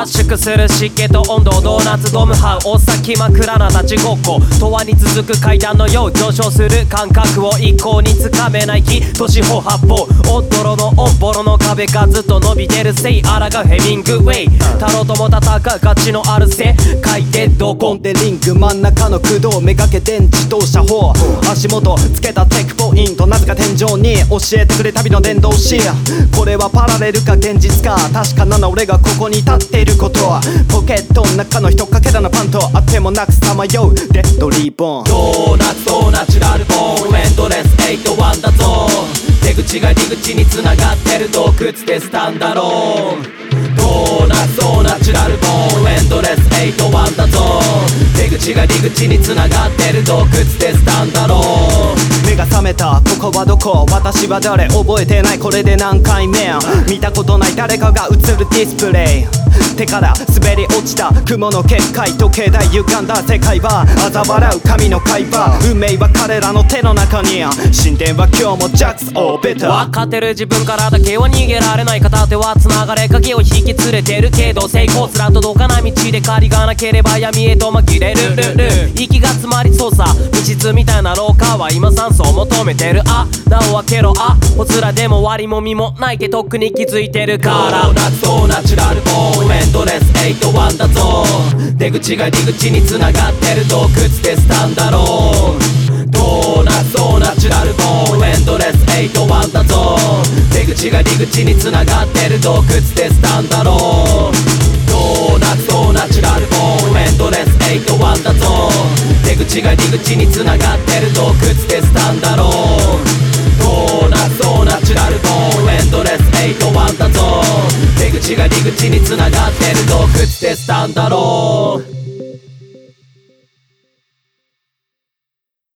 圧縮する湿気と温度ドーナツドムハウお先枕な立ちごっこ。永遠に続く階段のよう上昇する感覚を一向につかめない木年歩八方おっどろのオンボロの壁がずっと伸びてるせいあらがヘミングウェイ。太郎とも戦う価値のある世界でどこポン。デリング真ん中の駆動めがけ電自動車法足元つけたテクポ。イントなぜか天井に教えてくれ旅の伝道師。これはパラレルか現実か。確かなの俺がここに立っていること。はポケットの中の一かけらのパンとあってもなくさまよう。デッドリーボンドーナツとナチュラルボーンエンドレス81だぞ。出口が入り口に繋がってる洞窟でスタンダローンドーナツとナチュラル口が入り口に繋がってる洞窟でスタンダロー。目が覚めた。ここはどこ？私は誰？覚えてない。これで何回目？見たことない。誰かが映るディスプレイ。手から滑り落ちた雲の結界時計台歪んだ世界は嘲笑う神の会話運命は彼らの手の中に神殿は今日もジャックスオービタ分かってる自分からだけは逃げられない片手は繋がれ鍵を引き連れてるけど成功すら届かない道で狩りがなければ闇へと紛れる。ルル息が詰まりそうさ密室みたいな廊下は今酸素を求めてる。あなお開けろあほつらでも割りもみもないけとっくに気づいてるから。ドーナツとナチュラルボーンエンドレス81だぞ。出口が入口に繋がってる洞窟でスタンダロードーナツとナチュラルボーン。エンドレス81だぞ。出口が入口に繋がってる洞窟でスタンダロードーナツとナチュラルボーン。エンドレス81だぞ。出口が入口に繋がってる洞窟でスタンダロー口に繋がってる洞窟でスタンダロー